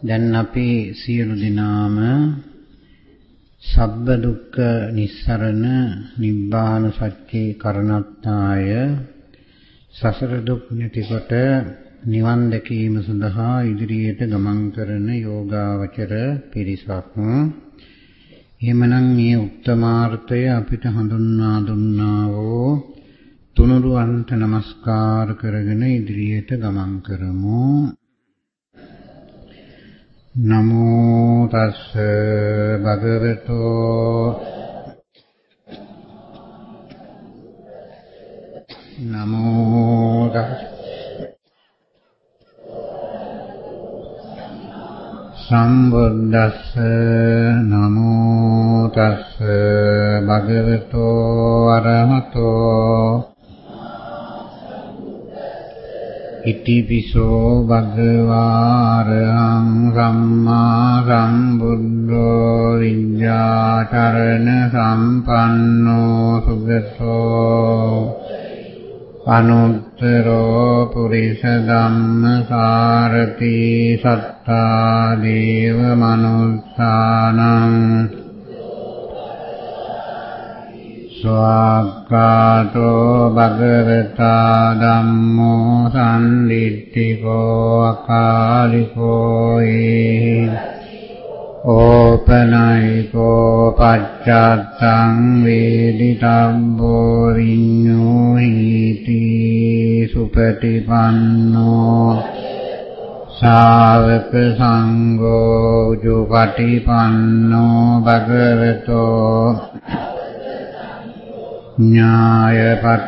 දැන් අපි සියලු දෙනාම සබ්බ දුක්ඛ නිස්සරණ නිබ්බාන සත්‍යේ කරණත්තාය සසර දුක් නැතිකොට නිවන් දැකීම සඳහා ඉදිරියට ගමන් කරන යෝගාවචර පිරිසක්. එහෙමනම් මේ උත්තමාර්ථය අපිට හඳුන්වා දුන්නා වූ තුනුරුවන්ට নমස්කාර කරගෙන ඉදිරියට ගමන් කරමු. නමෝ තස්ස භගවතෝ නමෝ තස්ස සම්බුද්දස්ස නමෝ තස්ස භගවතෝ අරහතෝ ඉතිපිසෝ භගවාරහං සම්මා සම්බුද්ධෝ විඤ්ඤාචරණ සම්පන්නෝ සුගතෝ අනුත්තරෝ පුරිස ධම්මසාරති සත්තා දේව මනුස්සානං ස්වාක්ඛාතෝ භගවතා ධම්මෝ සම්දිත්තිකෝ අකාලිකෝ ඊ ඕපනයිකෝ පච්චත්තං වේදිතබ්බෝ විඤ්ඤෝ හීති සුපටිපන්නෝ ශාවක සංඝෝ උජුපටිපන්නෝ භගවතෝ ඥායපටිපන්නෝ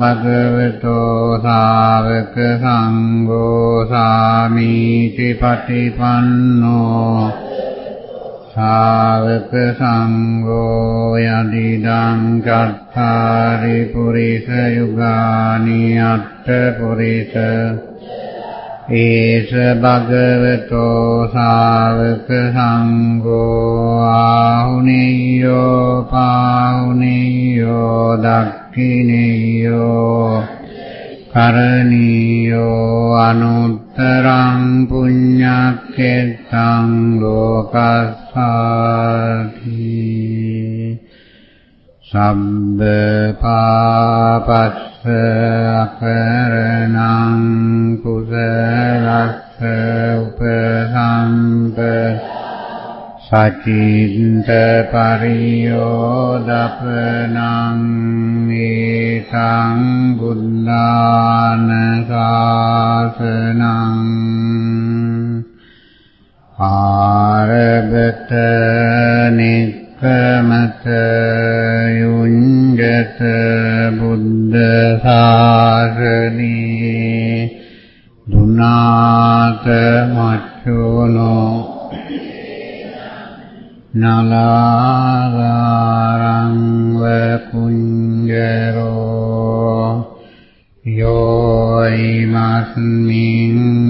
භගවතෝ සාවක සංඝෝ සාමීති පටිපන්නෝ සාවක සංඝෝ යදිදං චත්තාරි පුරිස යුගානි අත්ථ පුරිස ඒස භගවතෝ ශාවක සංඝෝ ආහුනියෝ පාහුනියෝ දක්ඛිනියෝ කරණීයෝ අනුත්තරං පුඤ්ඤක්ඛෙත්තං ලෝකස්සාති සබ්බ පාපස්ස අකරණං කුසලස්ස උපසම්ප සචින්ත පරියෝදපනං ඒතං බුද්ධාන ශාසනං ආරබත බුද්ධ ශාසනේ දුනාත මච්චුනෝ නලාගාරං වකුඤ්ජරෝ යෝයිමස්මින්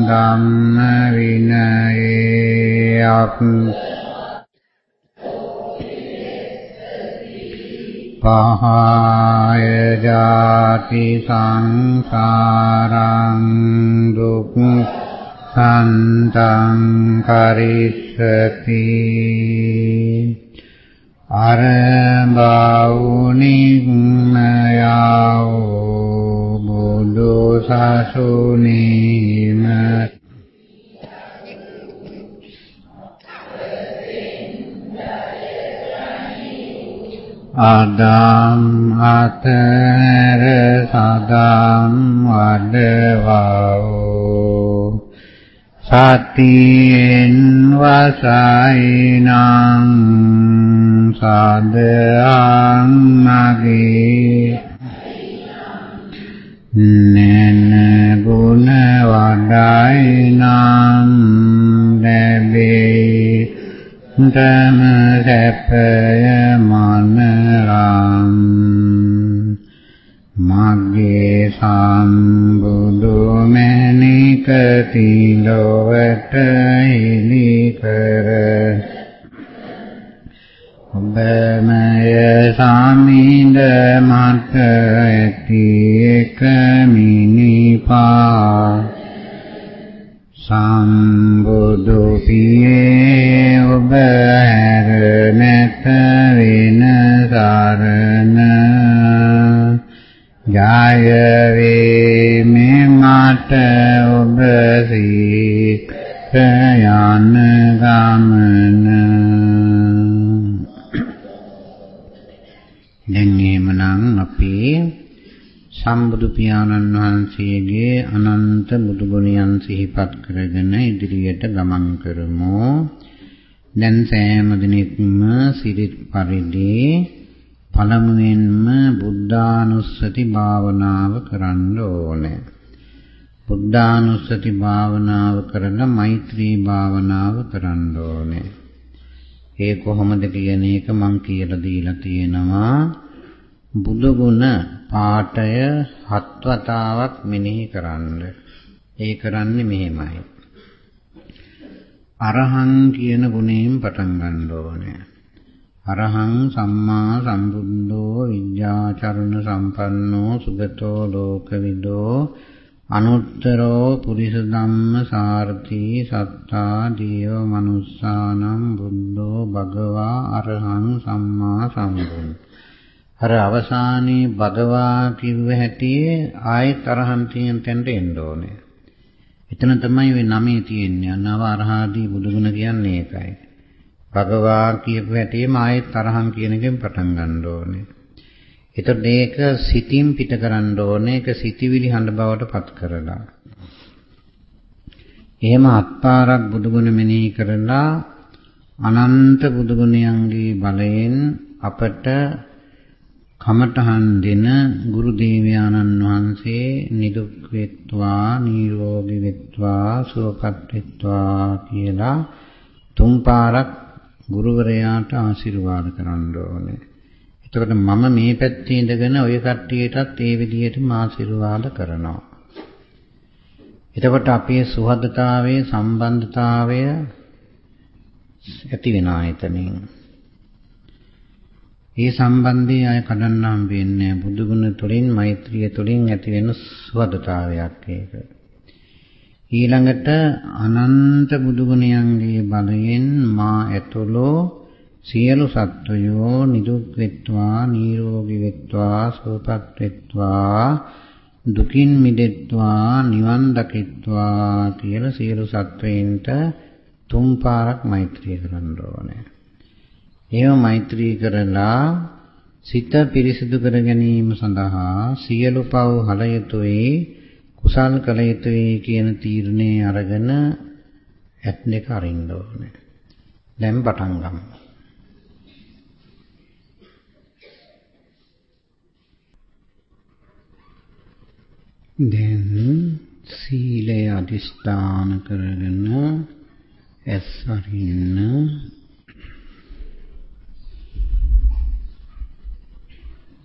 ධම්ම විනයේ අප පහය ජාති සංසාරං දුක් සන්තං කරිස්සති අරබෞනිම්මයෝ බුදු සසුනීම අදම් අතර සදම් වඩවෝ සතියෙන් වසයිනං සදං මගේ නන ගුණ වඩයිනං ලැබේ තම සැපය මනරම් මගේ සම්බුදු මැණික තිලොවට ඉලි කර. ඔබමය සමිඳ මට ඇති එක මිනිපා සම්බුදු පියේ ඔබ හැර නැත වෙන සරණ. ජය වේ මේ මට ඔබ සීත සම්බුදු පියාණන් වහන්සේගේ අනන්ත බුදු ගුණයන් සිහිපත් කරගෙන ඉදිරියට ගමන් කරමු. දැන් සෑම දිනෙකම සිරිත් පරිදි පළමුවෙන්ම බුද්ධානුස්සති භාවනාව කරන්න ඕනේ. බුද්ධානුස්සති භාවනාව කරලා මෛත්‍රී භාවනාව කරන්න ඕනේ. ඒ කොහොමද කියන එක මම කියලා දීලා තියෙනවා. බුදු ගුණ පාඨය හත් වතාවක් මෙනෙහි කරන්න. ඒ කරන්නේ මෙහෙමයි. අරහං කියන ගුණයෙන් පටන් ගන්න ඕනේ. අරහං සම්මා සම්බුද්ධෝ විද්‍යාචරණ සම්පන්නෝ සුගතෝ ලෝකවිදෝ අනුත්තරෝ පුරිස ධම්ම සාරති සත්තා දීව මනුස්සානම් බුද්ධෝ භගවා අරහං සම්මා සම්බුද්ධ අර අවසානයේ භගවා කිව්ව හැටියේ ආයෙත් අරහන් තියෙන තැනට එන්න ඕනේ. එතන තමයි ওই නමේ තියෙන්නේ. නව අරහාදී බුදුගුණ කියන්නේ ඒකයි. භගවා කියපු හැටියේම ආයෙත් අරහන් කියන එකෙන් පටන් ගන්න ඕනේ. එතකොට මේක සිතින් පිට කරන්න ඕනේ. ඒක සිතිවිලි හඬ බවට පත් කරලා. එහෙම අත්පාරක් බුදුගුණ මෙනෙහි කරලා අනන්ත බුදුගුණයන්ගේ බලයෙන් අපට කමඨහන් දෙන ගුරු දේවයානන් වහන්සේ නිදුක් වෙත්වා නිරෝගී වෙත්වා සුවපත් වෙත්වා කියලා තුන් පාරක් ගුරුවරයාට ආශිර්වාද කරන්න ඕනේ. එතකොට මම මේ පැත්තේ ඉඳගෙන ওই කට්ටියටත් ඒ විදිහටම ආශිර්වාද කරනවා. එතකොට අපේ සුහදතාවයේ සම්බන්ධතාවය ඇති වෙනවා එතනින්. ඒ සම්බන්ධයේ අය කඩන්න හම් වෙන්නේ බුදුගුණ තුළින් මෛත්‍රිය තුළින් ඇති වෙන සුවදතාවයක් ඒක. ඊළඟට අනන්ත බුදුගුණයන්ගේ බලයෙන් මා ඇතුළෝ සියලු සත්වයෝ නිදුක් වෙත්වා නිරෝගී වෙත්වා සුවපත් වෙත්වා දුකින් මිදෙත්වා නිවන් දකිත්වා කියලා සියලු සත්වයින්ට තුන් පාරක් මෛත්‍රිය කරන්න ඕනේ. එහෙම මෛත්‍රී කරලා සිත පිරිසිදු කර ගැනීම සඳහා සියලු පව් හල යුතුයි කුසල් කළ යුතුයි කියන තීරණය අරගෙන ඇත් දෙක අරින්න ඕනේ. දැන් පටන් ගමු. දැන් සීලය අදිස්ථාන කරගෙන ඇස් අරින්න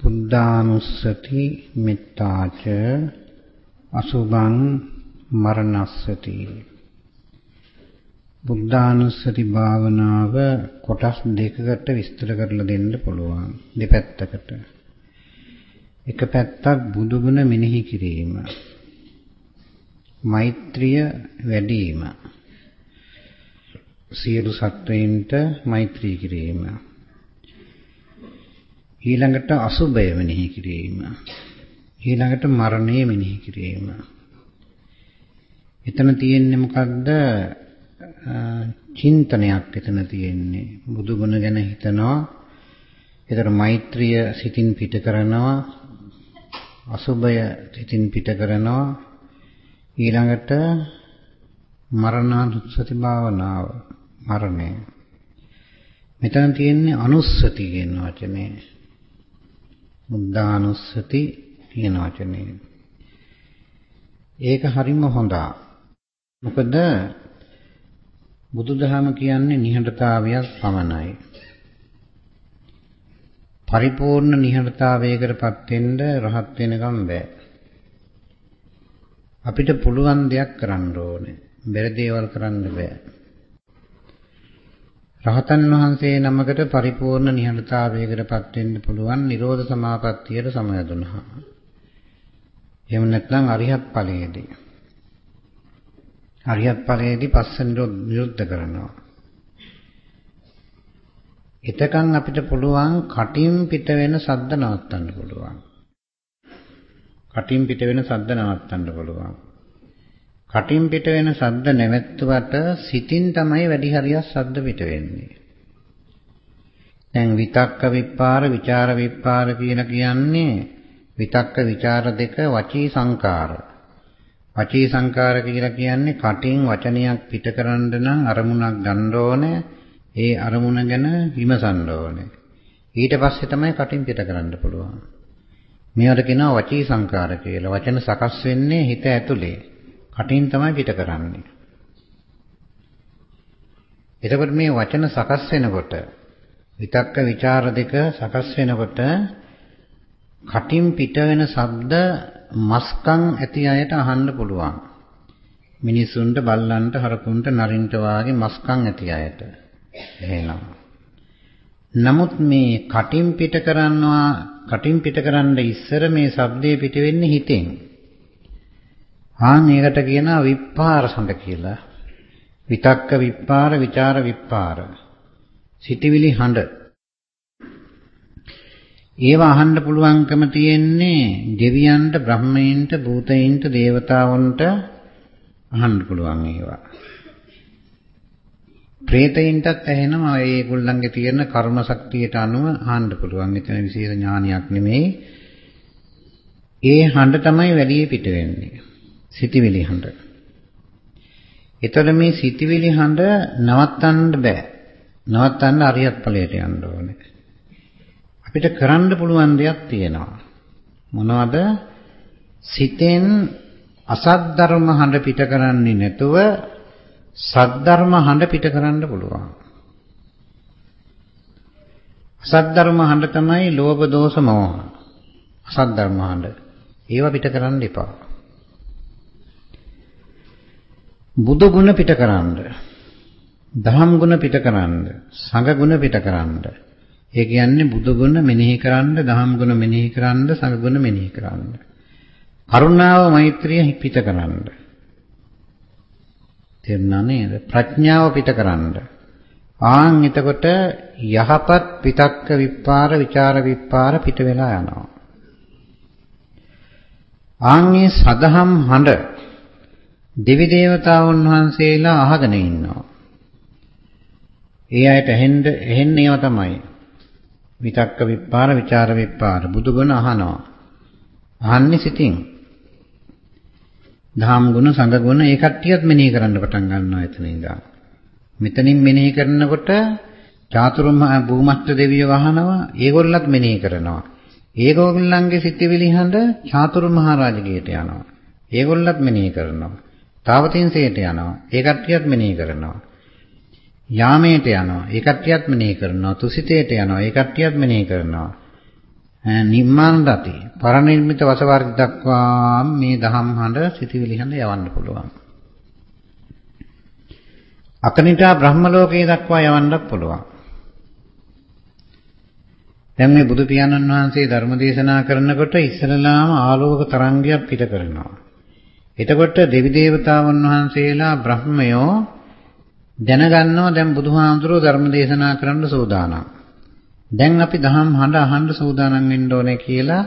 බුද්ධානුස්සති මෙත්තාච අසුභං මරණස්සති. බුද්ධානුස්සති භාවනාව කොටස් දෙකකට විස්තර කරලා දෙන්න පුළුවන්. දෙපැත්තකට. එක පැත්තක් බුදු ගුණ මෙනෙහි කිරීම. මෛත්‍රිය වැඩි වීම සියලු සත්වයින්ට මෛත්‍රී කිරීම. ඊළඟට අසුබය මෙනෙහි කිරීම. ඊළඟට මරණය මෙනෙහි කිරීම. එතන තියෙන්නේ මොකද්ද? චින්තනයක් එතන තියෙන්නේ. බුදුගුණ ගැන හිතනවා. ඒතර මෛත්‍රිය සිතින් පිට කරනවා. අසුබය සිතින් පිට කරනවා. ඊළඟට මරණානුස්සති භාවනාව මරණය. මෙතන තියෙන්නේ අනුස්සති කියන වචනේ. බුද්ධානුස්සති කියන වචනේ. ඒක හරිම හොඳා. මොකද බුදුදහම කියන්නේ නිහඬතාවයක් පමණයි. පරිපූර්ණ නිහඬතාවයකටපත් වෙන්න රහත් වෙනකම් බෑ. අපිට පුළුවන් දෙයක් කරන්න ඕනේ. බැරි දේවල් කරන්න බෑ. රහතන් වහන්සේ නමකට පරිපූර්ණ නිහඬතාවයකටපත් වෙන්න පුළුවන් නිරෝධ සමාපත්තියට සමයදුනහම. එහෙම නැත්නම් අරිහත් ඵලයේදී. අරියත් ඵලයේදී පස්ස නිරුද්ධ කරනවා. එතකන් අපිට පුළුවන් කටින් පිට වෙන සද්ද නවත්තන්න පුළුවන්. කටින් පිට වෙන සද්ද නවත්තන්න පුළුවන්. කටින් පිට වෙන ශබ්ද නැවැත්තුවට සිතින් තමයි වැඩි හරියක් ශබ්ද පිට වෙන්නේ. දැන් විතක්ක විපාර විචාර විපාර කියලා කියන්නේ විතක්ක විචාර දෙක වචී සංකාර. වචී සංකාර කියලා කියන්නේ කටින් වචනයක් පිට කරන්න නම් අරමුණක් ගන්න ඕනේ. ඒ අරමුණ ගැන විමසන්න ඕනේ. ඊට පස්සේ තමයි කටින් පිට කරන්න පුළුවන්. මේවට කියනවා වචී සංකාර කියලා. වචන සකස් වෙන්නේ හිත ඇතුලේ. කටින් තමයි පිට කරන්නේ. එතකොට මේ වචන සකස් වෙනකොට විතක්ක ਵਿਚාර දෙක සකස් වෙනකොට කටින් පිට වෙන ශබ්ද මස්කම් ඇති අයට අහන්න පුළුවන්. මිනිසුන්ට බල්ලන්ට හරකුන්ට නරින්ට වාගේ මස්කම් ඇති අයට. එහෙනම් නමුත් මේ කටින් පිට කරනවා කටින් පිට කරන්න ඉස්සර මේ ශබ්දේ පිට වෙන්නේ හිතෙන්. ආන් ඒකට කියනවා විප්පාර සඳ කියලා. විතක්ක විප්පාර, ਵਿਚාර විප්පාර. සිටිවිලි හඬ. ඒව අහන්න පුළුවන්කම තියෙන්නේ දෙවියන්ට, බ්‍රහ්මයන්ට, භූතයින්ට, දේවතාවුන්ට අහන්න පුළුවන් ඒවා. ප්‍රේතයින්ටත් ඇහෙනවා ඒගොල්ලන්ගේ තියෙන කර්ම ශක්තියට අනුව අහන්න පුළුවන්. එතන විශේෂ ඥානයක් නෙමෙයි. ඒ හඬ තමයි වැඩි පිට වෙන්නේ. සිටිවිලි හඬ. ඒතර මේ සිටිවිලි හඬ නවත්තන්න බෑ. නවත්තන්න අරියත් ඵලයට යන්න ඕනේ. අපිට කරන්න පුළුවන් දෙයක් තියෙනවා. මොනවද? සිතෙන් අසත් ධර්ම හඬ පිට කරන්නේ නැතුව සද්ධර්ම හඬ පිට කරන්න පුළුවන්. අසද්ධර්ම හඬ තමයි ලෝභ දෝෂ මොහ. අසද්ධර්ම හඬ. ඒවා පිට කරන්න එපා. බුදු ගුණ පිට කරන්න. දහම් ගුණ පිට කරන්න. සංඝ ගුණ පිට කරන්න. ඒ කියන්නේ බුදු ගුණ මෙනෙහි කරන්න, දහම් ගුණ මෙනෙහි කරන්න, සංඝ ගුණ මෙනෙහි කරන්න. කරුණාව මෛත්‍රිය පිට කරන්න. තේරුණා නේද? ප්‍රඥාව පිටකරන්න. ආන් එතකොට යහපත් පිටක්ක විපාර ਵਿਚාර විපාර පිට වෙලා යනවා. ආන්ගේ සදහම් හඬ දෙවි දේවතාවුන් වහන්සේලා අහගෙන ඉන්නවා. ඒ අයට ඇහෙන්න ඇහෙන්න ඒවා තමයි. විතක්ක විපාර ਵਿਚාර විපාර බුදුගුණ අහනවා. අහන්නේ සිතින්. දහම් ගුණ සංඝ ගුණ ඒ කට්ටියත් මෙනෙහි කරන්න පටන් ගන්නවා එතන ඉඳන්. මෙතනින් මෙනෙහි කරනකොට චාතුරුම භූමත්ත දෙවියෝ වහනවා ඒගොල්ලත් මෙනෙහි කරනවා. ඒගොල්ලන්ගේ සිතිවිලි හඬ චාතුරු මහරජගියට යනවා. ඒගොල්ලත් මෙනෙහි කරනවා. තාවතින්සයට යනවා. ඒ කට්ටියත් මෙනෙහි කරනවා. යාමයට යනවා. ඒ කට්ටියත් මෙනෙහි කරනවා. තුසිතයට යනවා. ඒ කට්ටියත් මෙනෙහි කරනවා. නිම්මාන රති පරිනිර්මිත වසවර්ග දක්වා මේ දහම් හඬ සිටිවිලි හඬ යවන්න පුළුවන්. අකනිටා බ්‍රහ්ම ලෝකයේ දක්වා යවන්නත් පුළුවන්. දැන් මේ බුදු පියාණන් වහන්සේ ධර්ම දේශනා කරනකොට ඉස්සරලාම ආලෝක තරංගයක් පිට කරනවා. එතකොට දෙවි දේවතාවුන් වහන්සේලා බ්‍රහ්මයෝ දැනගන්නවා දැන් බුදුහාමුදුරුවෝ ධර්ම දේශනා කරන්න සූදානම්. දැන් අපි දහම් හඬ අහන්න සූදානම් වෙන්න ඕනේ කියලා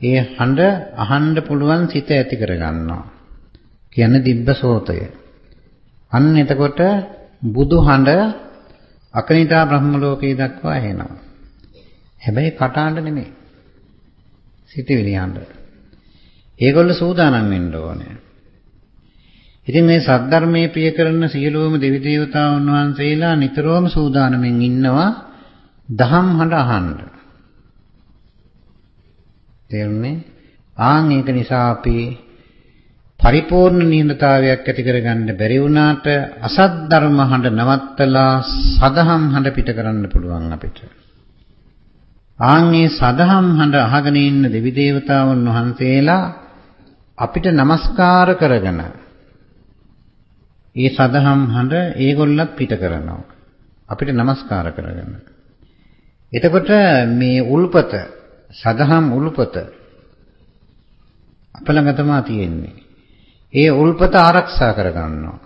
ඒ හඬ අහන්න පුළුවන් සිත ඇති කරගන්නවා. කියන්නේ දිබ්බ සෝතය. අන්න එතකොට බුදු හඬ අකනිටා බ්‍රහ්ම ලෝකේ දක්වා එනවා. හැබැයි කටහඬ නෙමෙයි. සිතවිලි හඬ. ඒගොල්ලෝ සූදානම් වෙන්න ඕනේ. ඉතින් මේ සද්ධර්මයේ ප්‍රිය කරන සියලුම දෙවි දේවතාවුන් වහන්සේලා නිතරම සූදානමින් ඉන්නවා දහම් හඬ අහන්න. තේරුණේ? ආන් ඒක නිසා අපි පරිපූර්ණ නිහඬතාවයක් ඇති කරගන්න බැරි වුණාට අසත් ධර්ම හඬ නවත්තලා සදහම් හඬ පිට කරන්න පුළුවන් අපිට. ආන්ගේ සදහම් හඬ අහගෙන ඉන්න දෙවි දේවතාවුන් වහන්සේලා අපිට নমස්කාර කරගෙන ඒ සදහම් හඬ ඒගොල්ලත් පිට කරනවා. අපිට নমස්කාර කරගෙන. එතකොට මේ උල්පත සදහම් උල්පත අප ළඟ තමයි තියෙන්නේ. ඒ උල්පත ආරක්ෂා කරගන්නවා.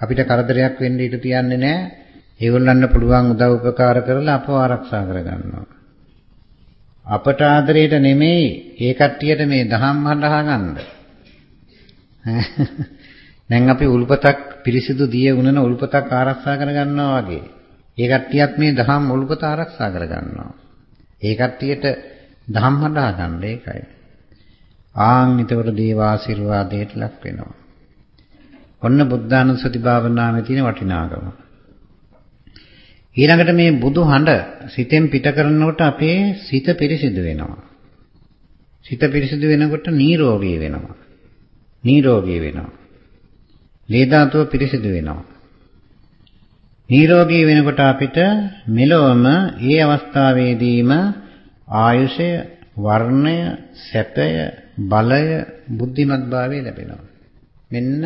අපිට කරදරයක් වෙන්න ඉඩ තියන්නේ නැහැ. ඒගොල්ලන්ට පුළුවන් උදව් උපකාර කරලා අපව ආරක්ෂා කරගන්නවා. අපට ආදරයට නෙමෙයි ඒ කට්ටියට මේ දහම් හඳහා ගන්න. දැන් අපි උල්පතක් පිරිසිදු දිය උනන උල්පතක් ආරක්ෂා කරගන්නවා වගේ. ඒ කට්ටියත් මේ දහම් උල්පත ආරක්ෂා කරගන්නවා. ඒ කට්ටියට දහම් හඳහා ගන්න ඒකයි. ආන් ඊතවර දේව ආශිර්වාදයට ලක් වෙනවා. ඔන්න බුද්ධානුස්සති භාවනාවේ තියෙන වටිනාකම. ඊළඟට මේ බුදු හඬ සිතෙන් පිට කරනකොට අපේ සිත පිරිසිදු වෙනවා. සිත පිරිසිදු වෙනකොට නිරෝගී වෙනවා. නිරෝගී වෙනවා. ලේ ධාතුව පිරිසිදු වෙනවා. නිරෝගී වෙනකොට අපිට මෙලොවම ඒ අවස්ථාවේදීම ආයුෂය, වර්ණය, සැපය, බලය, බුද්ධිමත්භාවය ලැබෙනවා. මෙන්න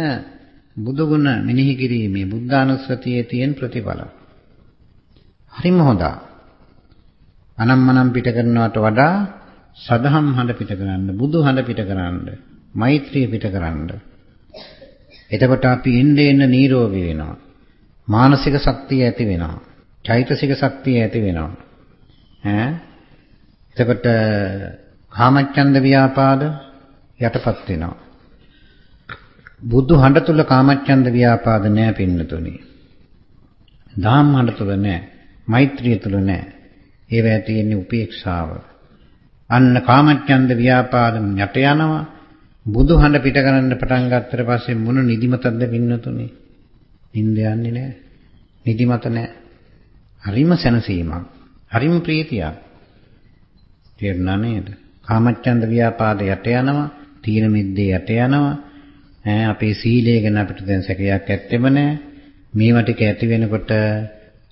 බුදු ගුණ මෙනෙහි කිරීමේ බුද්ධානුස්සතියේ තියෙන ප්‍රතිඵල. හරිම හොඳයි. අනම්මනම් පිට කරනවට වඩා සදහම් හඬ පිට කරන්න, බුදු හඬ පිට කරන්න, මෛත්‍රිය පිට කරන්න. එතකොට අපි එන්නේ එන්න නිරෝගී වෙනවා. මානසික ශක්තිය ඇති වෙනවා. චෛතසික ශක්තිය ඇති වෙනවා. ඈ එතකොට කාමච්ඡන්ද ව්‍යාපාද යටපත් වෙනවා. බුදු හඬ තුල කාමච්ඡන්ද ව්‍යාපාද නැහැ පින්නතුනි. ධම්ම හඬ තුල නැහැ. මෛත්‍රිය තුල නැහැ. ඒවැය තියෙන්නේ උපේක්ෂාව. අන්න කාමච්ඡන්ද ව්‍යාපාද යට යනවා. බුදු හඬ පිට කරන්න පටන් ගත්තට පස්සේ මොන නිදිමතක්ද පින්නතුනි? නිින්ද යන්නේ නැහැ. නිදිමත නැහැ. හරිම සැනසීමක්. හරිම ප්‍රීතියක්. තේරුණා නේද? කාමච්ඡන්ද ව්‍යාපාද යට යනවා. තීන මිද්දේ යට යනවා. ඈ අපේ සීලය ගැන අපිට දැන් සැකයක් ඇත්තෙම නැහැ. මේවා ටික ඇති වෙනකොට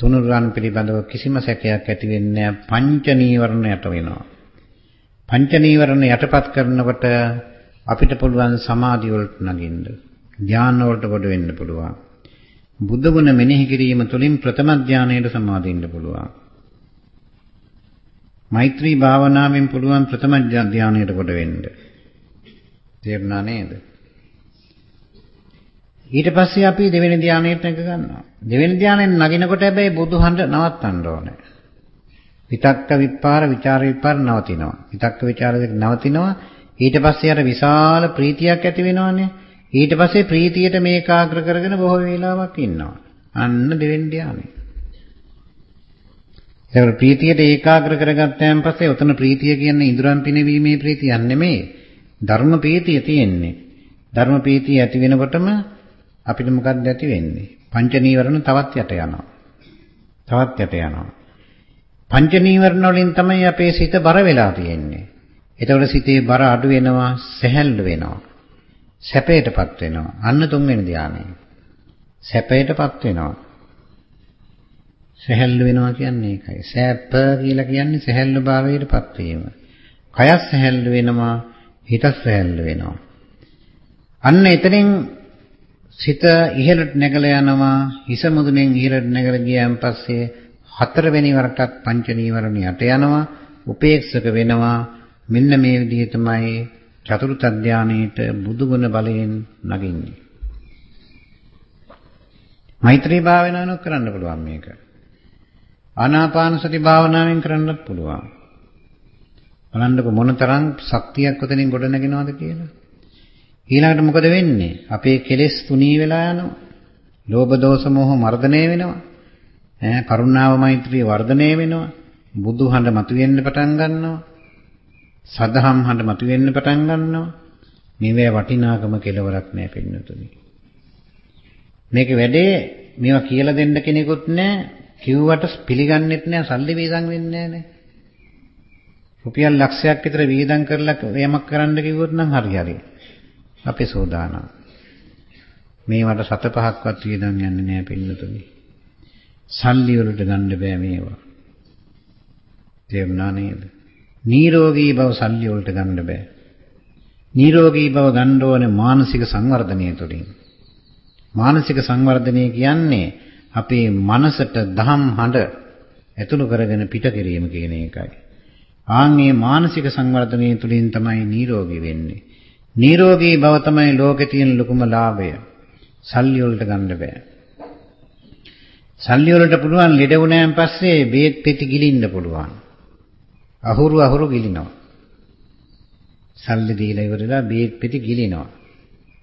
තුනුරුවන් පිළිබඳව කිසිම සැකයක් ඇති වෙන්නේ නැහැ. පංච නීවරණ යට වෙනවා. පංච නීවරණ යටපත් කරනකොට අපිට පුළුවන් සමාධි වලට නගින්න. ධානය වලට කොට වෙන්න පුළුවන්. බුද්ධ ගුණ මෙනෙහි කිරීම තුළින් ප්‍රථම ධානයට සමාදින්න පුළුවන්. මෛත්‍රී භාවනාවෙන් පුළුවන් ප්‍රථම ධානයට කොට වෙන්න. තේරුණා නේද? ඊට පස්සේ අපි දෙවෙනි ධානයට නැග ගන්නවා. දෙවෙනි ධානයෙන් නගිනකොට හැබැයි බුදුහඬ නවත්තන්න ඕනේ. විතක්ක විපාර විචාර විපාර නවතිනවා. විතක්ක විචාර දෙක නවතිනවා. ඊට පස්සේ අර විශාල ප්‍රීතියක් ඇති වෙනවනේ. ඊට පස්සේ ප්‍රීතියට මේකාග්‍ර කරගෙන බොහෝ වේලාවක් ඉන්නවා. අන්න දෙවෙනි ධානය. ඒක ප්‍රීතියට ඒකාග්‍ර කරගත්තාන් පස්සේ උතන ප්‍රීතිය කියන්නේ ඉඳුරන් පිනවීමේ ප්‍රීතියක් නෙමෙයි. ධර්ම ප්‍රීතිය තියෙන්නේ. ධර්ම ප්‍රීතිය ඇති වෙනකොටම අපිට මොකක්ද ඇති වෙන්නේ? පංච නීවරණ තවත් යට යනවා. තවත් යට යනවා. පංච නීවරණ වලින් තමයි අපේ සිත බර වෙලා තියෙන්නේ. එතකොට සිතේ බර අඩු වෙනවා, සැහැල්ලු වෙනවා. සැපයටපත් වෙනවා. අන්න තුන්වෙනි ධානය. සැපයටපත් වෙනවා. සැහැල්ලු වෙනවා කියන්නේ ඒකයි. සැප කියලා කියන්නේ සැහැල්ලු භාවයටපත් වීම. කයස් සැහැල්ලු වෙනවා, හිතස් සැහැල්ලු වෙනවා. අන්න එතනින් සිත ඉහළට නැගලා යනවා හිස මුදුනෙන් ඉහළට නැගලා ගියාන් පස්සේ හතරවෙනි වරටත් පංච නීවරණ යට යනවා උපේක්ෂක වෙනවා මෙන්න මේ විදිහ තමයි චතුර්ථ ධානයේට බුදුගුණ බලයෙන් නගින්නේ මෛත්‍රී භාවනාවක් කරන්න පුළුවන් මේක ආනාපාන සති භාවනාවෙන් කරන්නත් පුළුවන් බලන්නකො මොනතරම් ශක්තියක් උතනින් ගොඩ නැගෙනවද කියලා ඊළඟට මොකද වෙන්නේ? අපේ කෙලෙස් තුනී වෙලා යනවා. ලෝභ දෝෂ මොහ මර්ධනය වෙනවා. ඈ කරුණාව මෛත්‍රිය වර්ධනය වෙනවා. බුදුහඬ මතුවෙන්න පටන් ගන්නවා. සදහම් හඬ මතුවෙන්න පටන් ගන්නවා. මේවැ වටිනාකම කෙලවරක් නෑ පින්නතුනි. මේක වැඩේ මේවා කියලා දෙන්න කෙනෙකුත් නෑ. කිව්වට පිළිගන්නෙත් නෑ. සල්ලි වේදන් වෙන්නේ නෑනේ. රුපියල් ලක්ෂයක් විතර වේදන් කරලා යමක් කරන්න කිව්වොත් නම් හරි හරි. අපි සෝදානම්. මේවට සත පහක්වත් වියදම් යන්නේ නැහැ පින්නතුනි. සල්ලි වලට ගන්න බෑ මේවා. තේරුණා නේද? නිරෝගී බව සල්ලි වලට ගන්න බෑ. නිරෝගී බව ගන්න ඕනේ මානසික සංවර්ධනය තුළින්. මානසික සංවර්ධනය කියන්නේ අපේ මනසට දහම් හඬ ඇතුළු කරගෙන පිට කිරීම කියන එකයි. ආන්ගේ මානසික සංවර්ධනය තුළින් තමයි නිරෝගී වෙන්නේ. නිරෝගී බව තමයි ලෝකේ තියෙන ලොකුම ලාභය. සල්ලි වලට ගන්න බෑ. සල්ලි වලට පුළුවන් ලෙඩ වුණාන් පස්සේ බේත් පෙති ගිලින්න පුළුවන්. අහුරු අහුරු ගිලිනවා. සල්ලි දීලා ඉවරලා බේත් පෙති ගිලිනවා.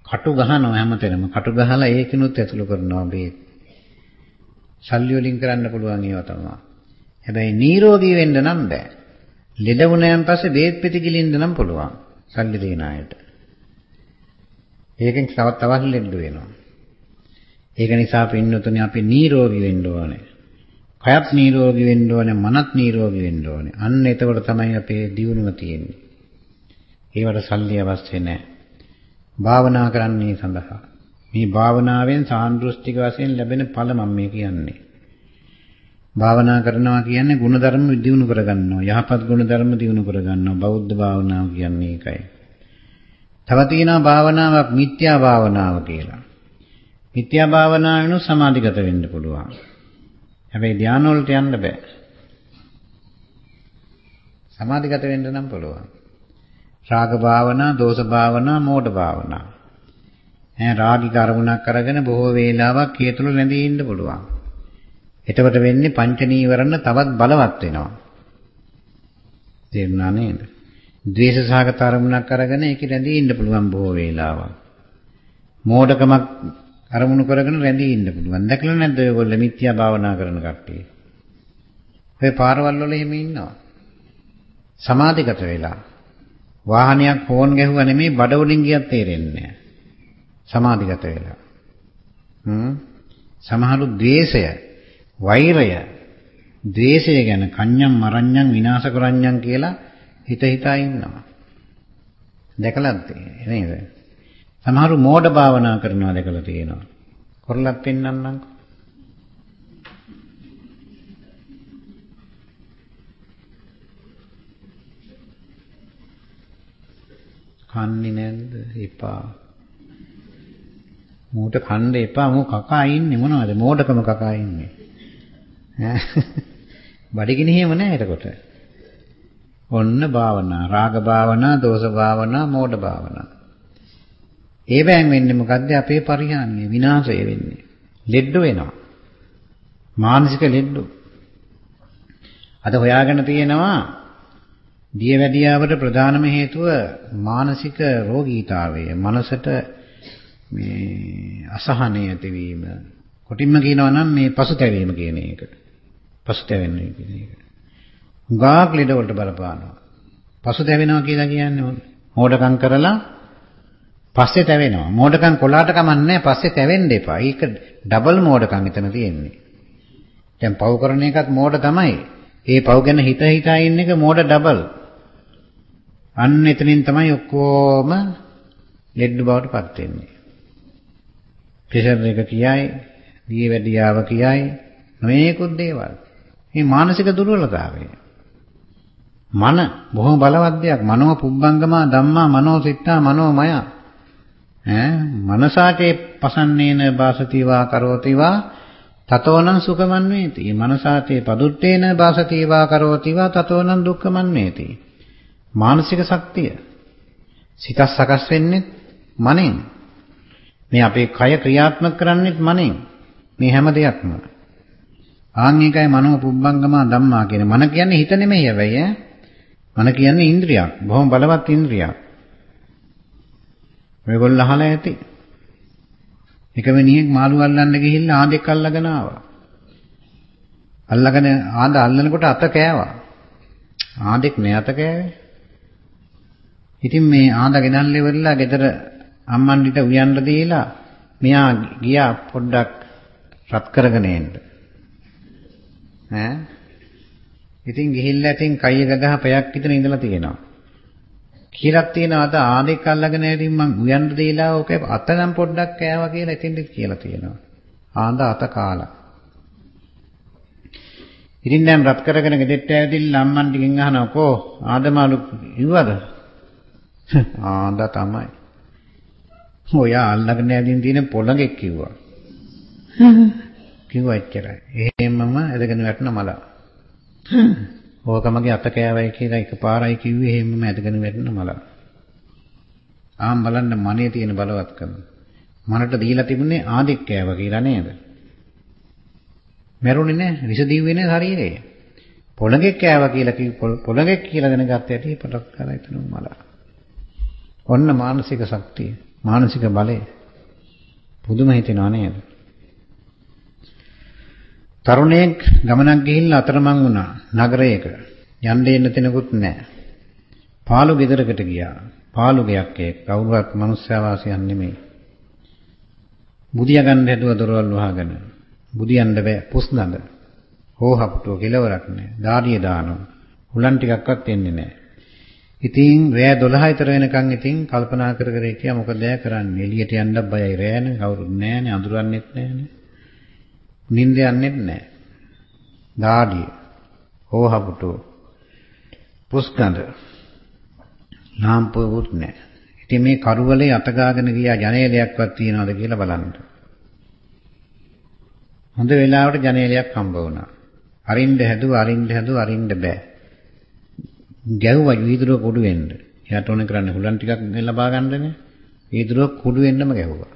කටු ගහනවා හැමතැනම. කටු ගහලා ඒකිනුත් ඇතුළු කරනවා බේත්. සල්ලි වලින් කරන්න පුළුවන් ඒවා තමයි. හැබැයි නිරෝගී වෙන්න නම් බෑ. ලෙඩ වුණාන් පස්සේ බේත් පෙති ගිලින්න නම් පුළුවන්. සල්ලි දෙන අයට. ඒකෙන් තවත් තවත් ලෙඩ වෙනවා. ඒක නිසා පින්නතුනේ අපි නිරෝගී වෙන්න ඕනේ. කයත් නිරෝගී වෙන්න ඕනේ, මනත් නිරෝගී වෙන්න ඕනේ. අන්න එතකොට තමයි අපේ දියුණුව තියෙන්නේ. ඒවට සල්ලි අවශ්‍ය නැහැ. භාවනා කරන්නේ සඳහා. මේ භාවනාවෙන් සාන්දෘෂ්ටික වශයෙන් ලැබෙන ඵල මම මේ කියන්නේ. භාවනා කරනවා කියන්නේ ಗುಣධර්ම දියුණු කරගන්නවා. යහපත් ಗುಣධර්ම දියුණු කරගන්නවා. බෞද්ධ භාවනාව කියන්නේ ඒකයි. තව තියෙනවා භාවනාවක් මිත්‍යා භාවනාව කියලා. මිත්‍යා භාවනාවෙනු සමාධිගත වෙන්න පුළුවන්. හැබැයි ධාන වලට යන්න බෑ. සමාධිගත වෙන්න නම් පුළුවන්. රාග භාවනා, දෝෂ භාවනා, මෝඩ භාවනා. ඈ රාගික අරමුණක් අරගෙන බොහෝ වේලාවක් හේතුළු රැඳී ඉන්න පුළුවන්. එතකොට වෙන්නේ පංච නීවරණ තවත් බලවත් වෙනවා. තේරුණා නේද? ද්වේෂ සහගත අරමුණක් අරගෙන ඒකේ රැඳී ඉන්න පුළුවන් බොහෝ වේලාවක්. මෝඩකමක් අරමුණු කරගෙන රැඳී ඉන්න පුළුවන්. දැකලා නැද්ද ඔයගොල්ලෝ මිත්‍යා භාවනා කරන කට්ටිය? ඔය පාරවල් වල එහෙම ඉන්නවා. සමාධිගත වෙලා. වාහනයක් ෆෝන් ගැහුවා නෙමෙයි බඩ වලින් ගියත් තේරෙන්නේ නැහැ. සමාධිගත වෙලා. හ්ම් සමහරු ද්වේෂය, වෛරය, ද්වේෂය ගැන කන්‍යම් මරණ්‍යම් විනාශ කරඤ්ඤම් කියලා හිත හිතා ඉන්නවා. දැකලාද නේද? සමහරු මෝඩ භාවනා කරනවා දැකලා තියෙනවා. කරලත් පෙන්වන්නම්කෝ. කන්නේ නැද්ද? එපා. මූට කන්න එපා. මූ කකා ඉන්නේ මොනවද? මෝඩකම කකා ඉන්නේ. ඈ. බඩගිනි එහෙම නැහැ එතකොට. ඔන්න භාවනා. රාග භාවනා, දෝෂ භාවනා, මෝඩ භාවනා. ඒවෙන් වෙන්නේ මොකද්ද? අපේ පරිහානිය විනාශය වෙන්නේ. ලෙඩ වෙනවා. මානසික ලෙඩ. අද හොයාගෙන තියෙනවා දියවැඩියාවට ප්‍රධානම හේතුව මානසික රෝගීතාවය. මනසට මේ අසහනය ඇතිවීම. කොටින්ම කියනවා නම් මේ පසුතැවීම කියන එක. පසුතැවෙන්නේ කියන එක. උගාක් ලෙඩ වලට බලපානවා. පසුතැවෙනවා කියලා කියන්නේ මොඩකම් කරලා පස්සේ තැවෙනවා. මෝඩකම් කොලාට කමන්නේ පස්සේ තැවෙන්න එපා. ඒක ඩබල් මෝඩකම් එතන තියෙන්නේ. දැන් පව් කරන එකත් මෝඩ තමයි. ඒ පව් ගැන හිත හිතා ඉන්න එක මෝඩ ඩබල්. අන්න එතනින් තමයි ඔක්කොම ලෙඩ බවට පත් වෙන්නේ. ප්‍රෙෂර් එක කියයි, දිය වැඩියාව කියයි, නොයේකුත් දේවල්. මේ මානසික දුර්වලතාවය. මන බොහොම බලවත් දෙයක්. මනෝ පුබ්බංගමා ධම්මා මනෝ සිත්තා මනෝමය. ඈ මනසාචේ පසන්නේන වාසතිවා කරෝතිවා තතෝනං සුඛමන්වේති. මනසාචේ පදුත්තේන වාසතිවා කරෝතිවා තතෝනං දුක්ඛමන්වේති. මානසික ශක්තිය. සිත සකස් වෙන්නේ මනෙන්. මේ අපේ කය ක්‍රියාත්මක කරන්නේත් මනෙන්. මේ හැම දෙයක්ම. ආන් එකයි මනෝ පුබ්බංගමා ධම්මා කියන්නේ. මන කියන්නේ හිත නෙමෙයි හැබැයි ඈ. මන කියන්නේ ඉන්ද්‍රියක්. බොහොම බලවත් ඉන්ද්‍රියක්. ඔයගොල්ලෝ අහලා ඇති. එක මිනිහෙක් මාළු අල්ලන්න ගිහිල්ලා ආදෙක් අල්ලගෙන ආවා. අල්ලගෙන ආඳ අල්ලනකොට අත කෑවා. ආදෙක් නේ අත කෑවේ. ඉතින් මේ ආඳ ගෙනල්ලා ඉවරලා ගෙදර අම්මන්ඩිට උයන්න දීලා මෙයා ගියා පොඩ්ඩක් රත් කරගෙන එන්න. ඈ ඉතින් ගිහිල්ලා ඉතින් කය ගගහ පැයක් විතර ඉඳලා තියෙනවා. කියලා තියෙනවා අද ආදෙක් අල්ලගෙන ඉතින් මං උයන්න දීලා ඔක අත නම් පොඩ්ඩක් කෑවා කියලා ඉතින් කියලා තියෙනවා. ආඳ අත කාලා. ඉතින් දැන් රත් කරගෙන ගෙදෙට්ට ඇවිදින්න අම්මන් ටිකෙන් අහනවා කෝ ආදමාලු ඉව්වද? ආඳ තමයි. ඔයා අල්ලගෙන ඇවිදින් තියෙන පොළඟෙක් කිව්වා. කිව්වා එච්චරයි. එහෙමම ඇදගෙන වැටෙන මල. ඕකමගේ අත කෑවයි කියලා එකපාරයි කිව්වේ එහෙමම ඇදගෙන වැටෙන මල. ආම් බලන්න මනේ තියෙන බලවත්කම. මනට දීලා තිබුණේ ආදික් කෑව කියලා නේද? මැරුණේ නැහැ. විස දිව්වේ නැහැ ශරීරය. පොළඟෙක් කෑවා කියලා කි පොළඟෙක් කියලා දැනගත්ත ඇටි පටක් කරලා එතනම මලා. ඔන්න මානසික ශක්තිය, මානසික බලය. පුදුම හිතෙනව නේද? තරුණයෙක් ගමනක් ගිහිල්ලා අතරමං වුණා නගරයක. යන්න එන්න තැනකුත් නැහැ. පාළු ගෙදරකට ගියා. පාළු ගයක් ඒ කවුරුවත් මනුස්සයා වාසියක් නෙමෙයි. බුදියා ගන්න හැදුව දොරවල් වහගෙන. බුදියන්න බෑ පුස්නඳ. හොහප්ටුව කෙලවරක් නැහැ. දාඩිය දානවා. හුලන් ටිකක්වත් එන්නේ නැහැ. ඉතින් රෑ 12 විතර වෙනකන් ඉතින් කල්පනා කර කර හිටියා මොකද දැය කරන්නේ එළියට යන්න බයයි රෑනේ කවුරුත් නැහැනේ අඳුරන්නෙත් නැහැනේ නිින්ද යන්නෙත් නැහැ දාඩිය හොහපුටු පුස්කඳ ලාම්පුවකුත් නැහැ ඉතින් මේ කරුවලේ අතගාගෙන ගියා ජනේලයක්වත් තියනවද කියලා බලන්න හොඳ වෙලාවට ජනේලයක් හම්බ වුණා අරින්න හැදුවා අරින්න හැදුවා අරින්න බෑ ගැව්වා වීදුරුව කුඩු වෙන්න. එයාට ඕනේ කරන්නේ හුලන් ටිකක් ලබා ගන්නනේ. වීදුරුව කුඩු වෙන්නම ගැහුවා.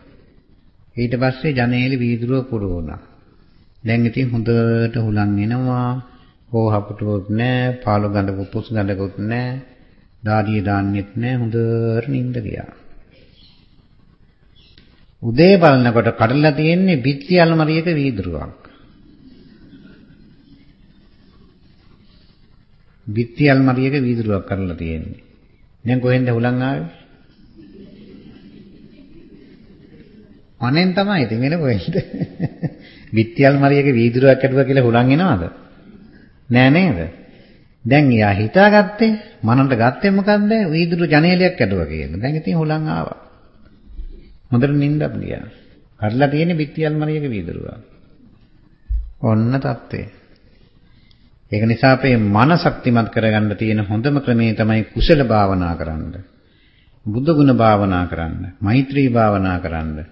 ඊට පස්සේ ජනේලෙ වීදුරුව කුඩු වුණා. දැන් ඉතින් හොඳට හුලන් එනවා. හොහපුටුවක් නැහැ, පාළු ගඳ පුපුස් ගඳකුත් නැහැ. දාඩිය දාන්නෙත් නැහැ. හොඳට නිින්ද ගියා. උදේ බලනකොට කඩලා තියෙන්නේ පිටි අල්මරියක වීදුරුවක්. බිත්ති අල්මරියක වීදුරුවක් කරලා තියෙන්නේ. දැන් කොහෙන්ද හුලං ආවේ? අනෙන් තමයි ඉතින් වෙන කොහෙන්ද? බිත්ති අල්මරියක වීදුරුවක් කැඩුවා කියලා හුලං එනවද? නෑ නේද? දැන් යා හිතාගත්තේ මනන්ට ගත්තේ මොකද්ද? වීදුරු ජනේලයක් කැඩුවා කියලා. දැන් ඉතින් හුලං ආවා. හොඳට නිින්දක් ගියා. කරලා තියෙන්නේ බිත්ති අල්මරියක වීදුරුවක්. ඔන්න தත්ත්වය. ඒක නිසා අපේ මන ශක්තිමත් කරගන්න තියෙන හොඳම ක්‍රමය තමයි කුසල භාවනා කරන්න. බුද්ධ ගුණ භාවනා කරන්න. මෛත්‍රී භාවනා කරන්න.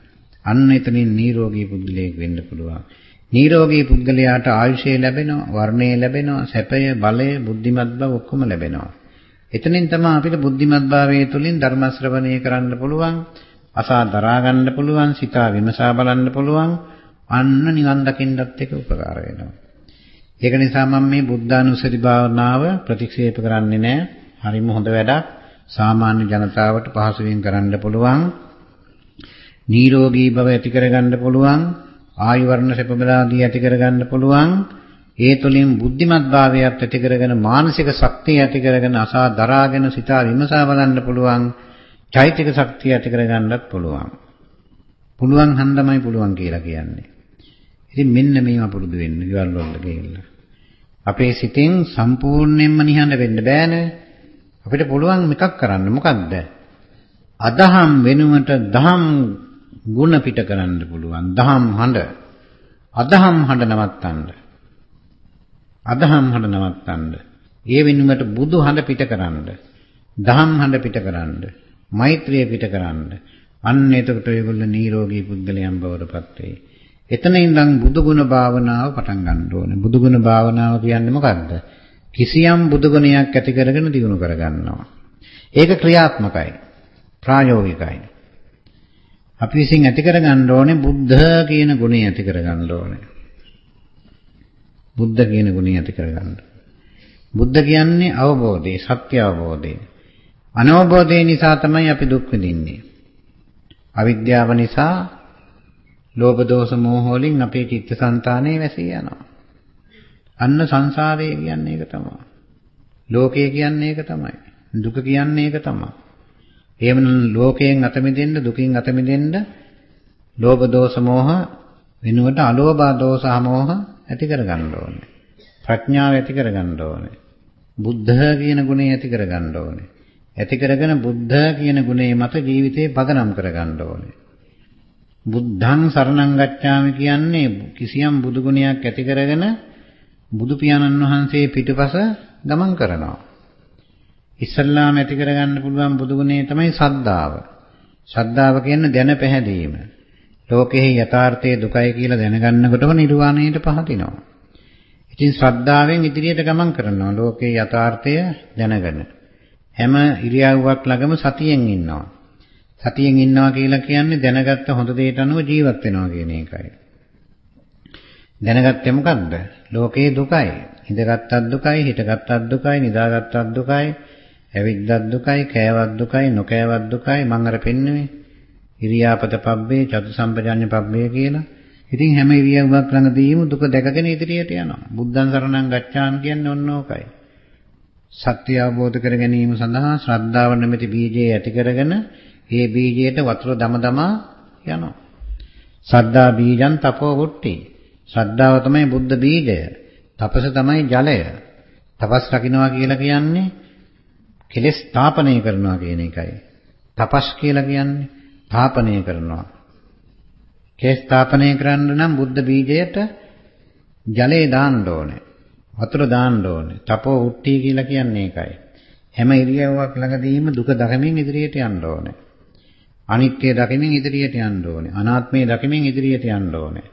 අන්න එතනින් නිරෝගී පුද්ගලයෙක් වෙන්න පුළුවන්. නිරෝගී පුද්ගලයාට ආයුෂය ලැබෙනවා, වර්ණය ලැබෙනවා, සැපය, බලය, බුද්ධිමත් බව ඔක්කොම ලැබෙනවා. එතනින් තමයි අපිට බුද්ධිමත් භාවයේ තුලින් ධර්ම ශ්‍රවණය කරන්න පුළුවන්, අසා දරා ගන්න පුළුවන්, සිතා විමසා බලන්න පුළුවන්, අන්න නිවන් දකින්නත් එක උපකාර වෙනවා. ඒක නිසා මම මේ බුද්ධානුස්සති භාවනාව ප්‍රතික්ෂේප කරන්නේ නැහැ. හරිම හොඳ වැඩක්. සාමාන්‍ය ජනතාවට පහසුවෙන් කරන්න පුළුවන්. නිරෝගී බව ඇති කරගන්න පුළුවන්. ආයු වර්ණ සැප බලාදී ඇති කරගන්න පුළුවන්. ඒ තුළින් බුද්ධිමත් භාවයක් ඇති කරගෙන මානසික ශක්තිය ඇති කරගෙන අසා දරාගෙන සිතා විමසා බලන්න පුළුවන්. චෛතික ශක්තිය ඇති කරගන්නත් පුළුවන්. පුළුවන් හන්දමයි පුළුවන් කියලා කියන්නේ. ඉතින් මෙන්න මේවා පුරුදු වෙන්න ගෙවල් වලට ගිහිල්ලා. අපේ සිතෙන් සම්පූර්ණයෙන්ම නිහඬ වෙන්න බෑනේ. අපිට පුළුවන් එකක් කරන්න. මොකක්ද? අදහම් වෙනුවට දහම් ಗುಣ පිට කරන්න පුළුවන්. දහම් හඬ. අදහම් හඬ නවත්තන්න. අදහම් හඬ නවත්තන්න. ඒ වෙනුවට බුදු හඬ පිට කරන්න. දහම් හඬ පිට කරන්න. මෛත්‍රිය පිට කරන්න. අන්න එතකොට ඔයගොල්ලෝ නිරෝගී පුද්ගලයන් බවට පත් වෙයි. එතන ඉඳන් බුදුගුණ භාවනාව පටන් ගන්න ඕනේ. බුදුගුණ භාවනාව කියන්නේ මොකක්ද? කිසියම් බුදුගුණයක් ඇති කරගෙන දිනු කරගන්නවා. ඒක ක්‍රියාත්මකයි. ප්‍රායෝගිකයි. අපි විසින් ඇති කරගන්න ඕනේ බුද්ධ කියන ගුණය ඇති කරගන්න ඕනේ. බුද්ධ කියන ගුණය ඇති කරගන්න. බුද්ධ කියන්නේ අවබෝධය, සත්‍ය අවබෝධය. අනවබෝධය නිසා තමයි අපි දුක් විඳින්නේ. අවිද්‍යාව නිසා ලෝභ දෝෂ මෝහ වලින් අපේ චිත්තසංතානය වැසී යනවා. අන්න සංසාරය කියන්නේ ඒක තමයි. ලෝකය කියන්නේ ඒක තමයි. දුක කියන්නේ ඒක තමයි. එහෙමනම් ලෝකයෙන් අත මිදෙන්න දුකින් අත මිදෙන්න ලෝභ දෝෂ මෝහ වෙනුවට අලෝභ දෝෂ මෝහ ඇති කරගන්න ඕනේ. ප්‍රඥාව ඇති කරගන්න ඕනේ. බුද්ධ කියන ගුණය ඇති කරගන්න ඕනේ. ඇති කරගෙන බුද්ධ කියන ගුණය මත ජීවිතේ පදනම් කරගන්න ඕනේ. බුද්ධං සරණං ගච්ඡාමි කියන්නේ කිසියම් බුදු ගුණයක් ඇති කරගෙන බුදු පියාණන් වහන්සේ පිටුපස ගමන් කරනවා. ඉස්සල්ලාම ඇති කරගන්න පුළුවන් බුදු ගුණය තමයි සද්ධාව. ශ්‍රද්ධාව කියන්නේ දැන පැහැදීම. ලෝකෙහි යථාර්ථයේ දුකයි කියලා දැනගන්නකොටම නිර්වාණයට පහතිනවා. ඉතින් ශ්‍රද්ධාවෙන් ඉදිරියට ගමන් කරනවා ලෝකේ යථාර්ථය දැනගෙන. හැම ඉරියව්වක් ළඟම සතියෙන් ඉන්නවා. සතියෙන් ඉන්නවා කියලා කියන්නේ දැනගත්ත හොඳ දෙයට අනුව ජීවත් වෙනවා කියන එකයි. දැනගත්තේ මොකද්ද? ලෝකේ දුකයි. ඉඳගත්තත් දුකයි, හිටගත්තත් දුකයි, නිදාගත්තත් දුකයි, ඇවිද්දත් දුකයි, කෑවත් දුකයි, නොකෑවත් දුකයි. මම අර පෙන්නුවේ ඉරියාපත පබ්බේ, චතු සම්පජාඤ්ඤ පබ්බේ කියලා. ඉතින් හැම ඉරියව්වක් ළඟදීම දුක දැකගෙන ඉදිරියට යනවා. බුද්ධං සරණං ගච්ඡාන් කියන්නේ ඔන්න ඕකයි. සත්‍ය අවබෝධ කර ගැනීම සඳහා ශ්‍රද්ධාව නැමැති බීජය ඇති කරගෙන ඒ බීජයට වතුර දම දමා යනවා. සද්දා බීජං තපෝ වුට්ටි. ශ්‍රද්ධාව තමයි බුද්ධ බීජය. තපස තමයි ජලය. තපස් රකින්නවා කියලා කියන්නේ කෙලෙස් ස්ථාපනය කරනවා කියන එකයි. තපස් කියලා කියන්නේ ස්ථාපනය කරනවා. කෙලෙස් ස්ථාපනය කරන්න නම් බුද්ධ බීජයට ජලය දාන්න ඕනේ. වතුර දාන්න ඕනේ. තපෝ උට්ටි කියලා කියන්නේ ඒකයි. හැම ඉරියව්වක් ළඟදීම දුක දකමින් ඉදිරියට යන්න ඕනේ. අනිත්‍ය දකමින් ඉදිරියට යන්න ඕනේ. අනාත්මය දකමින් ඉදිරියට යන්න ඕනේ.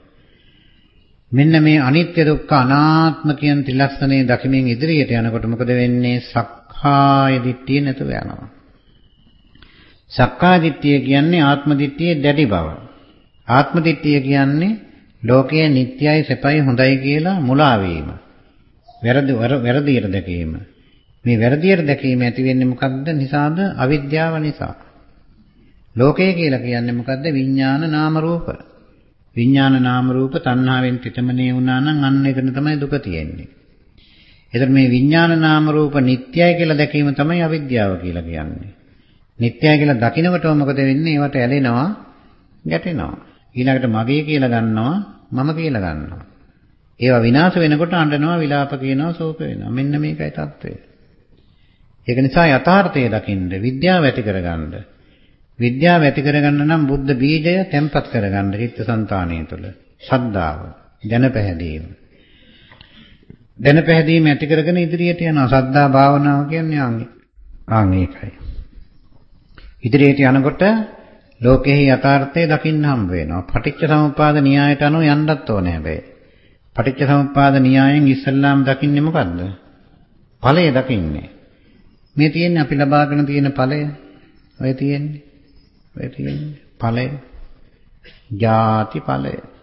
මෙන්න මේ අනිත්‍ය දුක්ඛ අනාත්ම කියන ත්‍රිලක්ෂණේ දකිමින් ඉදිරියට යනකොට මොකද වෙන්නේ? සක්කාය දිට්ඨිය නැතුව යනවා. සක්කාය දිට්ඨිය කියන්නේ ආත්ම දිට්ඨියේ දැඩි බව. ආත්ම දිට්ඨිය කියන්නේ ලෝකයේ නිට්ටයයි සැපයි හොඳයි කියලා මුලා වීම. වැරදි වැරදියට දැකීම. මේ වැරදියට දැකීම ඇති වෙන්නේ මොකක්ද නිසාද? අවිද්‍යාව නිසා. ලෝකය කියලා කියන්නේ මොකද්ද? විඥාන නාම රූප. විඥාන නාම රූප තණ්හාවෙන් තිතමනේ වුණා නම් අන්න එතන තමයි දුක තියෙන්නේ. එතකොට මේ විඥාන නාම රූප නිට්ටයයි කියලා දැකීම තමයි අවිද්‍යාව කියලා කියන්නේ. නිට්ටයයි කියලා දකිනකොට මොකද වෙන්නේ? ඒවට ඇලෙනවා, ගැටෙනවා. ඊළඟට මගේ කියලා ගන්නවා, මම කියලා ගන්නවා. ඒවා විනාශ වෙනකොට අඬනවා, විලාප කියනවා, ශෝක වෙනවා. මෙන්න මේකයි தත්වය. ඒක නිසා යථාර්ථය දකින්න, විද්‍යාව ඇති කරගන්න. විද්‍යාව ඇති කරගන්න නම් බුද්ධ බීජය තැම්පත් කරගන්න චිත්තසංතානය තුළ. ශ්‍රද්ධාව, දැන පැහැදීම දැනපැහැදීම. දැනපැහැදීම ඇති කරගෙන ඉදිරියට යනවා. ශ්‍රද්ධා භාවනාව කියන්නේ ආන්නේ. ආන් ඒකයි. ඉදිරියට යනකොට ලෝකෙහි යථාර්ථය දකින්න හම්බ වෙනවා. පටිච්ච සමුප්පාද න්‍යායට අනුව යන්නත් ඕනේ හැබැයි. පටිච්ච සමුප්පාද න්‍යායෙන් ඉස්සල්ලාම දකින්නේ මොකද්ද? ඵලය දකින්නේ. මේ තියෙන්නේ අපි ලබාගෙන තියෙන ඵලය. ඔය තියෙන්නේ. ඔය තියෙන්නේ ඵලය. ජාති ඵලය.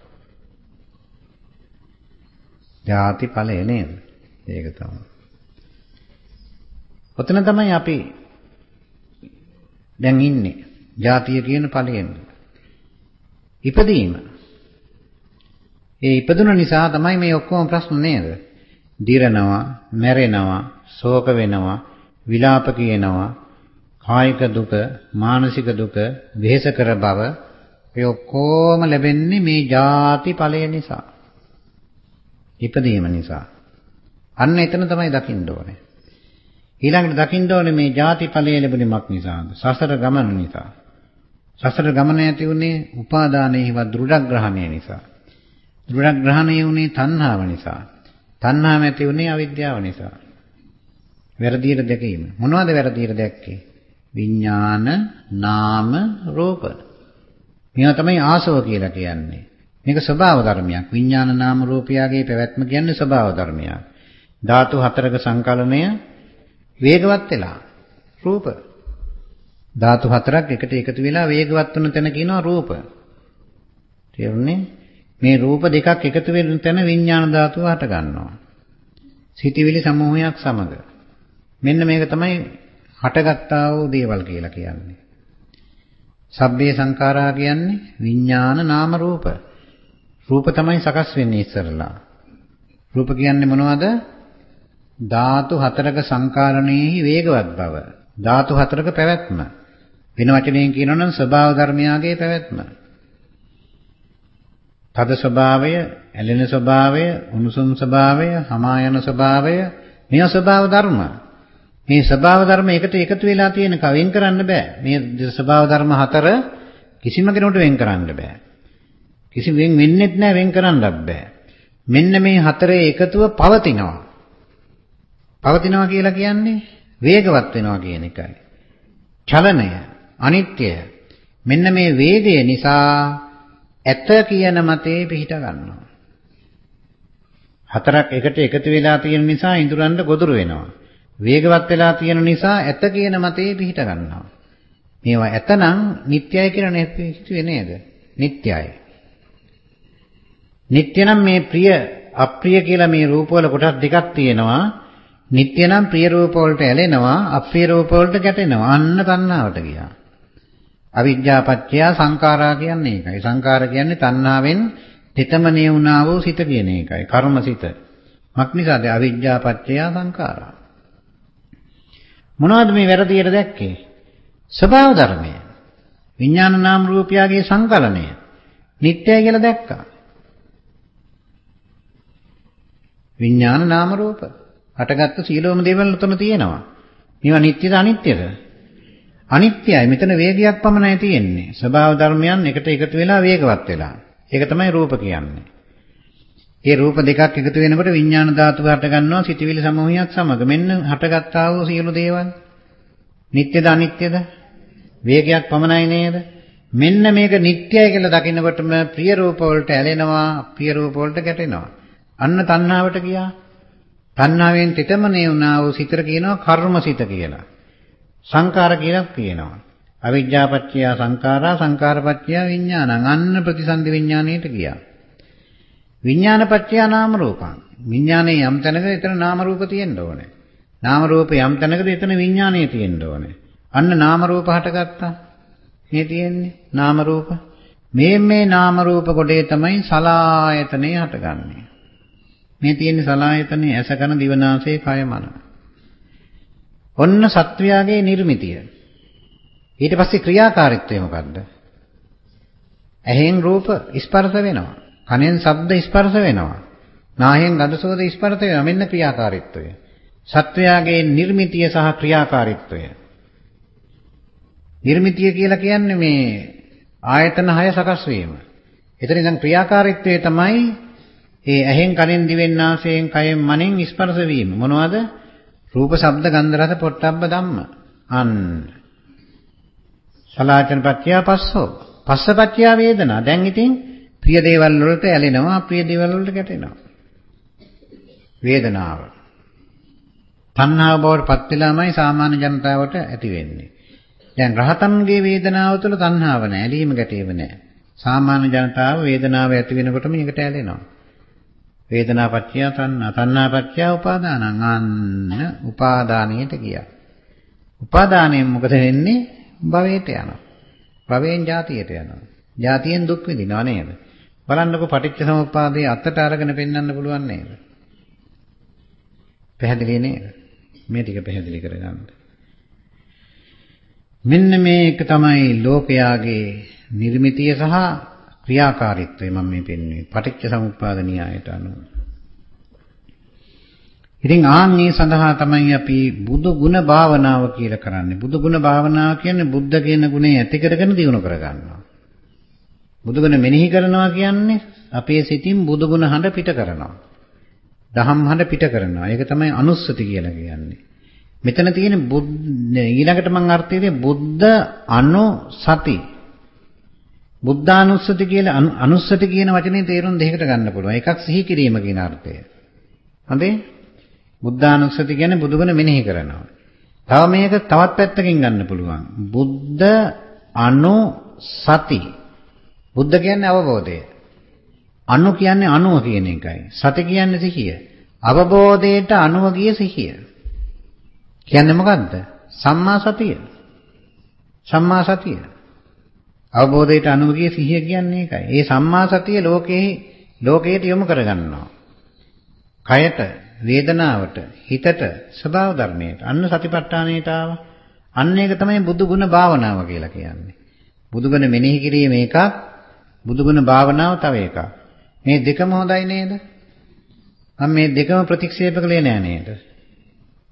ජාති ඵලය නේද? ඒක තමයි. ඔතන තමයි අපි දැන් ඉන්නේ. ජාතිය කියන ඵලයෙන්. ඉපදීම. ඒ ඉපදුන නිසා තමයි මේ ඔක්කොම ප්‍රශ්න නේද? දිරනවා, මැරෙනවා, ශෝක වෙනවා, විලාප කියනවා, කායික දුක, මානසික දුක, වෙහෙස කර බව ඒ ඔක්කොම ලැබෙන්නේ මේ ಜಾති ඵලය නිසා. ඉපදීම නිසා. අන්න එතන තමයි දකින්න ඕනේ. ඊළඟට දකින්න ඕනේ මේ ಜಾතිඵලයේ ලැබුණමක් නිසාද? සසර ගමන නිසා. සසර ගමන ඇති උනේ උපාදානයේව දෘঢ়ග්‍රහණය නිසා. දෘঢ়ග්‍රහණය උනේ තණ්හාව නිසා. තණ්හාව ඇති උනේ අවිද්‍යාව නිසා. වැරදියට දැකීම. මොනවද වැරදියට දැක්කේ? විඥාන, නාම, රූප. මේවා තමයි ආසව කියලා කියන්නේ. මේක ස්වභාව ධර්මයක්. විඥාන නාම රූපයගේ පැවැත්ම කියන්නේ ස්වභාව ධර්මයක්. ධාතු හතරක සංකලනය වේගවත් වෙලා රූප. ධාතු හතරක් එකට එකතු වෙලා වේගවත් වෙන තැන කියනවා රූප. තේරුණේ? මේ රූප දෙකක් එකතු වෙන තැන විඥාන ධාතුව හට ගන්නවා. සිටිවිලි සමූහයක් සමග. මෙන්න මේක තමයි හටගත්තා වූ දේවල් කියලා කියන්නේ. සබ්බේ සංඛාරා කියන්නේ විඥාන නාම රූප. රූප තමයි සකස් වෙන්නේ ඉස්සරලා. රූප කියන්නේ මොනවද? ධාතු හතරක සංකාරණයෙහි වේගවත් බව. ධාතු හතරක පැවැත්ම. වෙන වචනයෙන් කියනවා නම් ස්වභාව ධර්මයාගේ පැවැත්ම. තද ස්වභාවය, ඇලෙන ස්වභාවය, උණුසුම් ස්වභාවය, හමා යන ස්වභාවය, මේ ස්වභාව ධර්ම. මේ ස්වභාව ධර්ම එකට එකතු වෙලා තියෙන කවෙන් කරන්න බෑ. මේ ස්වභාව ධර්ම හතර කිසිම කෙනෙකුට වෙන් කරන්න බෑ. කිසි වෙන් වෙන්නෙත් නෑ වෙන් කරන්නත් බෑ. මෙන්න මේ හතරේ එකතුව පවතිනවා. පවතිනවා කියලා කියන්නේ වේගවත් වෙනවා කියන එකයි. චලනය, අනිත්‍ය. මෙන්න මේ වේගය නිසා ඇත කියන මතේ පිහිට ගන්නවා. හතරක් එකට එකතු වෙලා තියෙන නිසා ඉඳුරන්ට ගොදුරු වෙනවා. වේගවත් වෙලා තියෙන නිසා ඇත කියන මතේ පිහිට ගන්නවා. මේවා ඇතනම් නිට්ටයයි කියලා හිතුවේ නේද? නිට්ටයයි. නිට්ටය නම් මේ ප්‍රිය අප්‍රිය කියලා මේ රූපවල කොටස් දෙකක් තියෙනවා. නිට්ටය නම් ප්‍රිය රූප වලට ඇලෙනවා, අප්‍රිය රූප වලට ගැටෙනවා. අන්න තණ්හාවට ගියා. අවිජ්ජා පත්‍ය සංඛාරා කියන්නේ ඒකයි. සංඛාර කියන්නේ තණ්හාවෙන් තෙතමනේ වුණා වූ සිත කියන එකයි. කර්මසිත. මක්නිසාද අවිජ්ජා පත්‍ය සංඛාරා. මොනවද මේ වැරදියට දැක්කේ? ස්වභාව ධර්මය. විඥාන නාම රූපයගේ සංකලනය. නිට්ටයයි කියලා දැක්කා. විඥාන නාම රූප. හටගත්තු සියලුම දේවල් උතන තියෙනවා. මේවා නිට්ටයද අනිත්‍යද? අනිත්‍යයි. මෙතන වේගයක් පමණයි තියෙන්නේ. ස්වභාව ධර්මයන් එකට එකතු වෙලා වේගවත් වෙලා. ඒක තමයි රූප කියන්නේ. ඒ රූප දෙකක් එකතු වෙනකොට විඥාන ධාතුව හට ගන්නවා සිටිවිලි සමූහයක් සමග. මෙන්න හටගත්තා වූ සියලු දේවල්. නිට්ටයද අනිත්‍යද? වේගයක් පමණයි නේද? මෙන්න මේක නිට්ටයයි කියලා දකින්නකොටම ප්‍රිය රූප වලට ඇලෙනවා, ප්‍රිය රූප වලට ගැටෙනවා. අන්න තණ්හාවට ගියා. තණ්හාවෙන් තිතමනේ වුණා වූ සිතර කියනවා කර්මසිත කියලා. සංකාර කියලා කියනවා. අවිජ්ජාපච්චය සංකාරා සංකාරපච්චය විඥානං අන්න ප්‍රතිසන්දි විඥාණයට ගියා. විඥානපච්චය නාම රූපං. විඥානයේ යම් තැනක එතන නාම රූප තියෙන්න ඕනේ. නාම රූප යම් තැනකද එතන විඥානය තියෙන්න ඕනේ. අන්න නාම රූප හටගත්තා. මේ තියෙන්නේ නාම රූප. මේ මේ නාම රූප කොටේ තමයි සලායතනේ හටගන්නේ. මේ තියෙන්නේ සලායතනේ ඇස කන දිව නාසය කය මන. ඔන්න සත්වයාගේ නිර්මිතිය. ඊට පස්සේ ක්‍රියාකාරීත්වය මොකද්ද? ඇහෙන් රූප ස්පර්ශ වෙනවා. කනෙන් ශබ්ද ස්පර්ශ වෙනවා. නාහෙන් ගඳ සුවඳ ස්පර්ශ වෙනවා. මෙන්න ක්‍රියාකාරීත්වය. සත්වයාගේ නිර්මිතිය සහ ක්‍රියාකාරීත්වය. නිර්මිතිය කියලා කියන්නේ මේ ආයතන 6 සකස් වීම. එතන ඉඳන් ක්‍රියාකාරීත්වය තමයි ඒ ඇහෙන් කනෙන් දිවෙන් නාසයෙන් කයෙන් මනෙන් ස්පර්ශ වීම. මොනවද? රූප, ශබ්ද, ගන්ධ, රස, පොට්ටබ්බ ධම්ම. අන්න. සලාචන පත්‍ය පස්සෝ. පස්ස පත්‍ය වේදනා. දැන් ඉතින් ප්‍රිය දේවල් වලට ඇලෙනවා, අප්‍රිය දේවල් වලට ගැටෙනවා. වේදනාව. තණ්හාව බවට පත් වෙලාමයි සාමාන්‍ය ජනතාවට ඇති වෙන්නේ. දැන් රහතන්ගේ වේදනාව තුළ තණ්හාව නැහැ, ඇලීම ගැටීම නැහැ. සාමාන්‍ය ජනතාව වේදනාව ඇති වෙනකොටම මේකට ඇලෙනවා. වේදනාපච්චය තණ්හා, තණ්හාපච්චය උපාදානං අන්න උපාදානයට ගියා. උපාදානයෙන් මොකද වෙන්නේ? භවයට යනවා. භවයෙන් ජාතියට යනවා. ජාතියෙන් දුක් විඳිනවා නේද? බලන්නකො පටිච්ච සමුප්පාදයේ අත්තට අරගෙන පෙන්වන්න පුළුවන් නේද? පැහැදිලි නේද? මේ ටික පැහැදිලි කරගන්න. මෙන්න මේක තමයි ලෝකයාගේ නිර්මිතිය සහ ක්‍රියාකාරීත්වය මම මේ පෙන්වන්නේ පටිච්ච සමුප්පාද න්‍යායට අනුව. ඉතින් ආන්නේ සඳහා තමයි අපි බුදු ගුණ භාවනාව කියලා කරන්නේ. බුදු ගුණ භාවනාව කියන්නේ බුද්ධ කියන ගුණය ඇති කරගෙන දිනු කරගන්නවා. බුදු ගුණ මෙනෙහි කරනවා කියන්නේ අපේ සිතින් බුදු ගුණ හඬ පිට කරනවා. දහම් හඬ පිට කරනවා. ඒක තමයි අනුස්සති කියලා කියන්නේ. මෙතන තියෙන ඊළඟට මම අර්ථය දෙන්නේ බුද්ධ අනුසති. බුද්ධානුස්සති කියලා අනුස්සති කියන වචනේ තේරුම් දෙකකට ගන්න පුළුවන්. එකක් සිහි කිරීම කියන අර්ථය. හරි? බුද්ධානුස්සති කියන්නේ බුදුගුණ මෙනෙහි කරනවා. තව මේක තවත් පැත්තකින් ගන්න පුළුවන්. බුද්ධ අනුසති. බුද්ධ කියන්නේ අවබෝධය. අනු කියන්නේ අනුව කියන එකයි. සති කියන්නේ සිහිය. අවබෝධයට අනුව ගිය සිහිය. කියන්නේ මොකද්ද? සම්මා සතිය. සම්මා සතිය. අවබෝධයට අනුගිය සිහිය කියන්නේ ඒකයි. ඒ සම්මා සතිය ලෝකේ ලෝකයට යොමු කරගන්නවා. කයට, වේදනාවට, හිතට, ස්වභාව ධර්මයට. අන්න සතිපට්ඨානයට ආවා. අන්න ඒක තමයි බුදු ගුණ භාවනාව කියලා කියන්නේ. බුදු ගුණ මෙනෙහි කිරීම එකක්, බුදු ගුණ භාවනාව තව එකක්. මේ දෙකම හොඳයි නේද? මම මේ දෙකම ප්‍රතික්ෂේප කළේ නෑ නේද?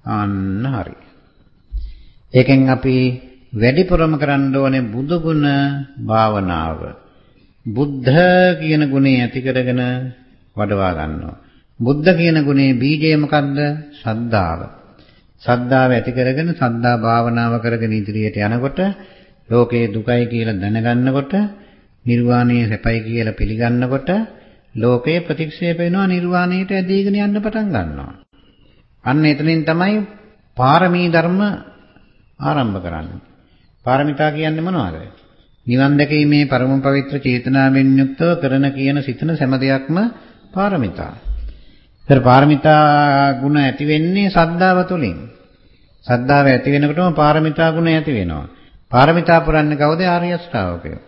අන්න හරි. ඒකෙන් අපි වැඩිපුරම කරන්න ඕනේ බුදු ගුණ භාවනාව. බුද්ධ කියන ගුණය ඇති කරගෙන වඩවා ගන්නවා. බුද්ධ කියන ගුණේ බීජය මොකද්ද? ශ්‍රද්ධාව. ශ්‍රද්ධාව ඇති කරගෙන ශ්‍රද්ධා භාවනාව කරගෙන ඉදිරියට යනකොට ලෝකේ දුකයි කියලා දැනගන්නකොට නිර්වාණය සැපයි කියලා පිළිගන්නකොට ලෝකේ ප්‍රතික්ෂේප වෙනවා නිර්වාණයට ඇදීගෙන යන්න පටන් ගන්නවා. අන්න එතනින් තමයි පාරමී ධර්ම ආරම්භ කරන්නේ. පාරමිතා කියන්නේ මොනවද? නිවන් දැකීමේ පරම පවිත්‍ර චේතනාවෙන් යුක්තව කරන කියන සිතන සෑම දෙයක්ම පාරමිතා. ඒතර පාරමිතා ගුණ ඇති වෙන්නේ සද්ධාව තුළින්. සද්ධාව ඇති වෙනකොටම පාරමිතා ගුණ ඇති වෙනවා. පාරමිතා පුරන්නේ කවුද? ආර්ය ශ්‍රාවකයෝ.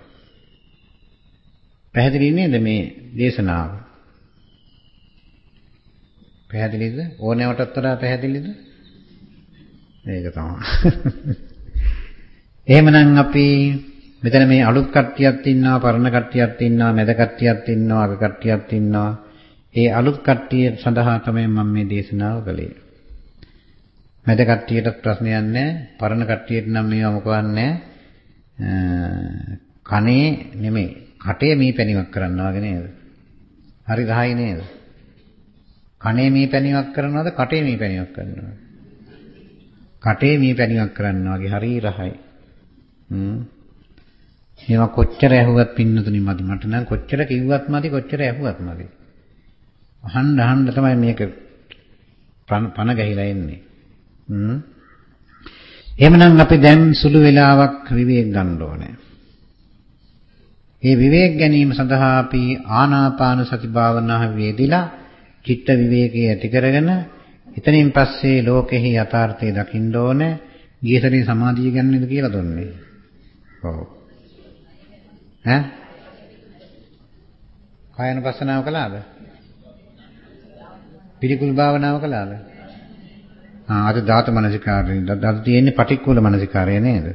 පැහැදිලි නේද මේ දේශනාව? පැහැදිලිද? ඕනෑවටත් වඩා පැහැදිලිද? මේක තමයි. එහෙමනම් අපි මෙතන මේ අලුත් කට්ටියක් ඉන්නවා, පරණ කට්ටියක් ඉන්නවා, මැද කට්ටියක් ඉන්නවා, අග කට්ටියක් ඉන්නවා. ඒ අලුත් කට්ටිය සඳහා තමයි මම මේ දේශනාව කළේ. මැද කට්ටියට ප්‍රශ්නයක් නැහැ. පරණ කට්ටියට නම් මේවා මොකවත් නැහැ. කනේ නෙමෙයි, කටේ මේ පැණිවක් කරනවා වගේ නේද? හරි රහයි නේද? කනේ මේ පැණිවක් කරනවද කටේ මේ පැණිවක් කරනවද? කටේ මේ පැණිවක් කරනවා වගේ හරි රහයි. හ්ම්. මේවා කොච්චර ඇහුවත් පින්නතුනි මදි මට නම් කොච්චර කිව්වත් මදි කොච්චර ඇහුවත් මදි. අහන්න අහන්න තමයි මේක පන ගහිලා එන්නේ. හ්ම්. එහෙමනම් අපි දැන් සුළු වෙලාවක් විවේක ගන්න ඕනේ. මේ විවේක ගැනීම සඳහා අපි ආනාපාන සති භාවනාව වේදිලා චිත්ත විවේකයේ ඇති කරගෙන එතනින් පස්සේ ලෝකෙහි යථාර්ථය දකින්න ඕනේ. ගියසරින් සමාධිය ගැන නේද කියලා දුන්නේ. ඔව්. ඈ? කායන පස්සනාව කළාද? පිළිකුල් භාවනාව කළාද? ආ අද ධාතු මනසිකාරය. අද තියෙන්නේ පටික්කුල මනසිකාරය නේද?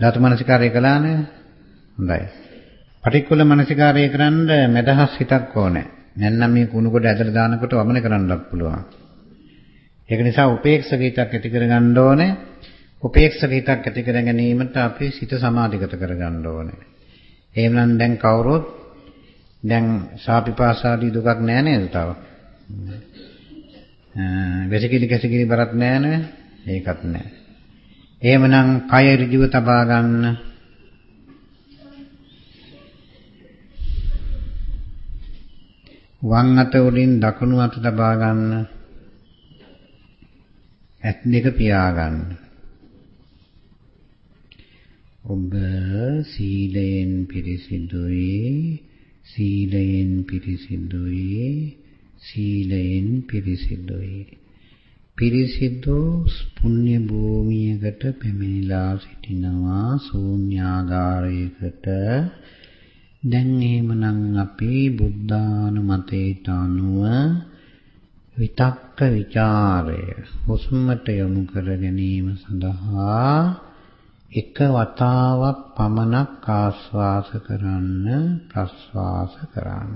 ධාතු මනසිකාරය කළානේ? හොඳයි. පටික්කුල මනසිකාරය කරන්න මෙදහස් හිතක් ඕනේ. නැත්නම් මේ කුණු කොට ඇදලා දානකොට වමන කරන්නත් පුළුවන්. ඒක නිසා උපේක්ෂක හිතක් ඇති කරගන්න ඕනේ. උපේක්ෂක හිතක් ඇති කර ගැනීමට අපි සිත සමාධිගත කරගන්න ඕනේ. එහෙමනම් දැන් කවුරුත් දැන් සාපිපාසාදී දුකක් නෑ නේද තව? වෙසකිලි කැසිකිලි බරක් නෑ නේද? ඒකත් නෑ. එහෙමනම් කය ඍජුව තබා ගන්න. වම් අත උඩින් දකුණු අත තබා ගන්න. ඇත් දෙක පියාගන්න. ඔබ සීලයෙන් පිරිසිදුයි සීලයෙන් පිරිසිදුයි සීලයෙන් පිරිසිදුයි. පිරිසිදු පුණ්‍ය භූමියකට පැමිණලා සිටිනවා ශූන්‍යාගාරයකට. දැන් එහෙමනම් අපි බුද්ධානුමතයට අනුව විතක්ක ਵਿਚාරය හුස්මට යොමු කර ගැනීම සඳහා එක වතාවක් පමණක් ආස්වාස කරන්න ප්‍රස්වාස කරන්න.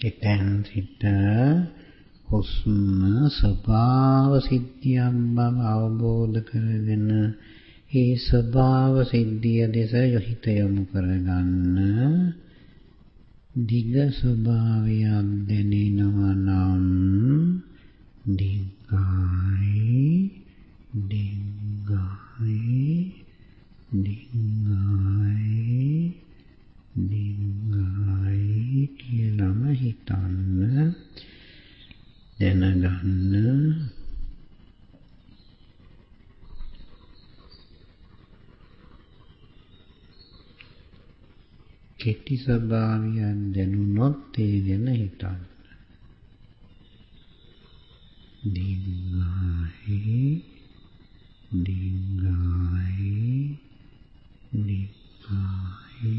එතෙන් සිට හුස්ම ස්වභාව සිද්ධියක් බව අවබෝධ කරගෙන ඒ ස්වභාව සිද්ධිය දෙස යොහිත යොමු කරගන්න දිග ස්වභාවයක් දැනෙනවා නම් දිගයි දිගයි දිගයි දිගයි කියලාම හිතන්න දැනගන්න කෙටි ස්වභාවයන් දැනුනොත් ඒ ගැන හිතන්න. දිග්ගාහි දිග්ගාහි දිග්ගාහි